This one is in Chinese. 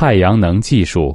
太阳能技术。